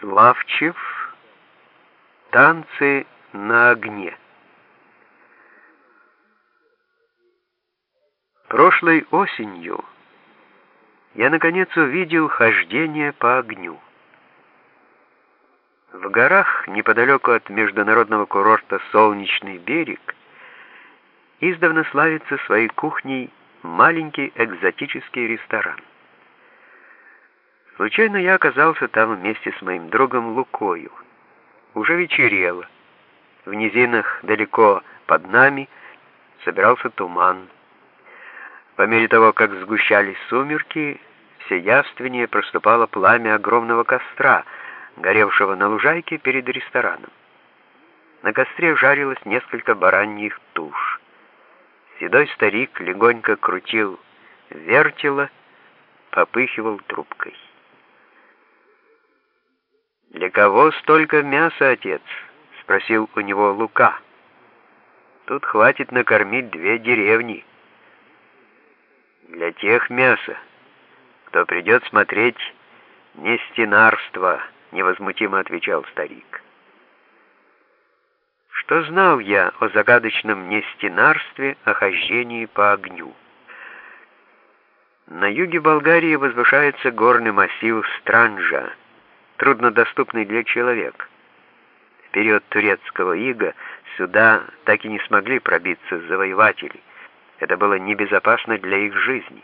Славчев. Танцы на огне. Прошлой осенью я наконец увидел хождение по огню. В горах, неподалеку от международного курорта «Солнечный берег», издавна славится своей кухней маленький экзотический ресторан. Случайно я оказался там вместе с моим другом Лукою. Уже вечерело. В низинах далеко под нами собирался туман. По мере того, как сгущались сумерки, все явственнее проступало пламя огромного костра, горевшего на лужайке перед рестораном. На костре жарилось несколько бараньих туш. Седой старик легонько крутил вертело, попыхивал трубкой. «Для кого столько мяса, отец?» — спросил у него Лука. «Тут хватит накормить две деревни». «Для тех мяса, кто придет смотреть нестенарство», — невозмутимо отвечал старик. Что знал я о загадочном нестенарстве, о хождении по огню? На юге Болгарии возвышается горный массив Странжа, труднодоступный для человека. В период турецкого ига сюда так и не смогли пробиться завоеватели. Это было небезопасно для их жизни.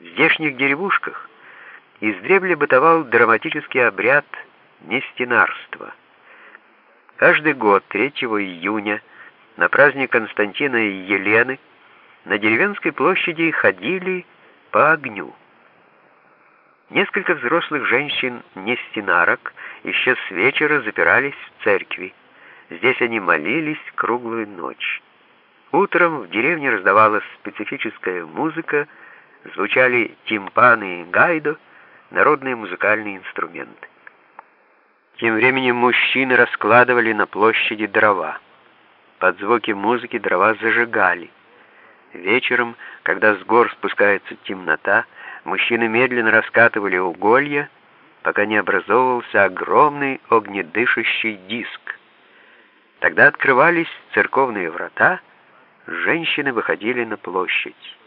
В здешних деревушках издревле бытовал драматический обряд нестенарства. Каждый год 3 июня на праздник Константина и Елены на деревенской площади ходили по огню. Несколько взрослых женщин-нестинарок еще с вечера запирались в церкви. Здесь они молились круглую ночь. Утром в деревне раздавалась специфическая музыка, звучали тимпаны и гайдо, народные музыкальные инструменты. Тем временем мужчины раскладывали на площади дрова. Под звуки музыки дрова зажигали. Вечером, когда с гор спускается темнота, Мужчины медленно раскатывали уголья, пока не образовывался огромный огнедышащий диск. Тогда открывались церковные врата, женщины выходили на площадь.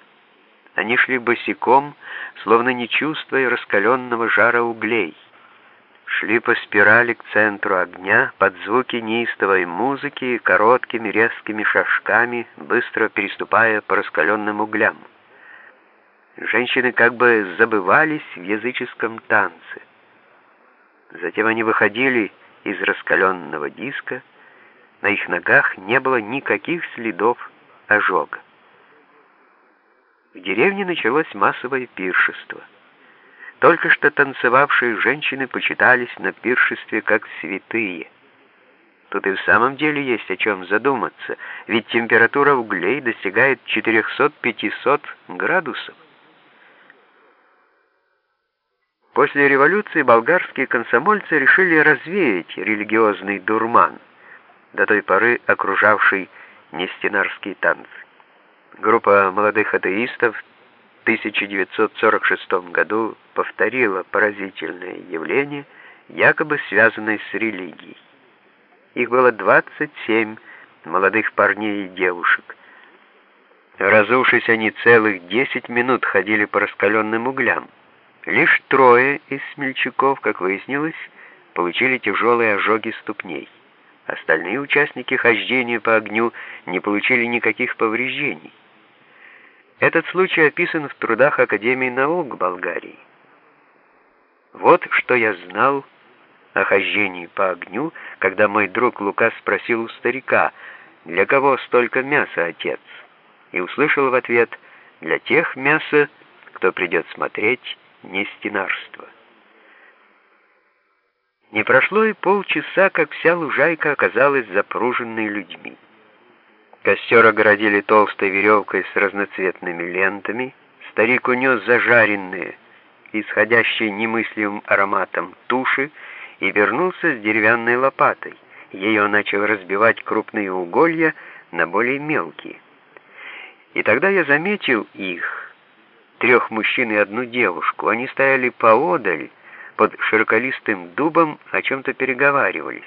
Они шли босиком, словно не чувствуя раскаленного жара углей. Шли по спирали к центру огня, под звуки неистовой музыки, короткими резкими шажками, быстро переступая по раскаленным углям. Женщины как бы забывались в языческом танце. Затем они выходили из раскаленного диска, на их ногах не было никаких следов ожога. В деревне началось массовое пиршество. Только что танцевавшие женщины почитались на пиршестве как святые. Тут и в самом деле есть о чем задуматься, ведь температура углей достигает 400-500 градусов. После революции болгарские комсомольцы решили развеять религиозный дурман, до той поры окружавший нестенарские танцы. Группа молодых атеистов в 1946 году повторила поразительное явление, якобы связанное с религией. Их было 27 молодых парней и девушек. Разувшись они целых 10 минут ходили по раскаленным углям. Лишь трое из смельчаков, как выяснилось, получили тяжелые ожоги ступней. Остальные участники хождения по огню не получили никаких повреждений. Этот случай описан в трудах Академии наук Болгарии. Вот что я знал о хождении по огню, когда мой друг Лука спросил у старика, «Для кого столько мяса, отец?» И услышал в ответ, «Для тех мяса, кто придет смотреть нестенарства. Не прошло и полчаса, как вся лужайка оказалась запруженной людьми. Костер огородили толстой веревкой с разноцветными лентами, старик унес зажаренные, исходящие немыслимым ароматом туши, и вернулся с деревянной лопатой. Ее начал разбивать крупные уголья на более мелкие. И тогда я заметил их, трех мужчин и одну девушку. Они стояли поодаль, под широколистым дубом о чем-то переговаривались.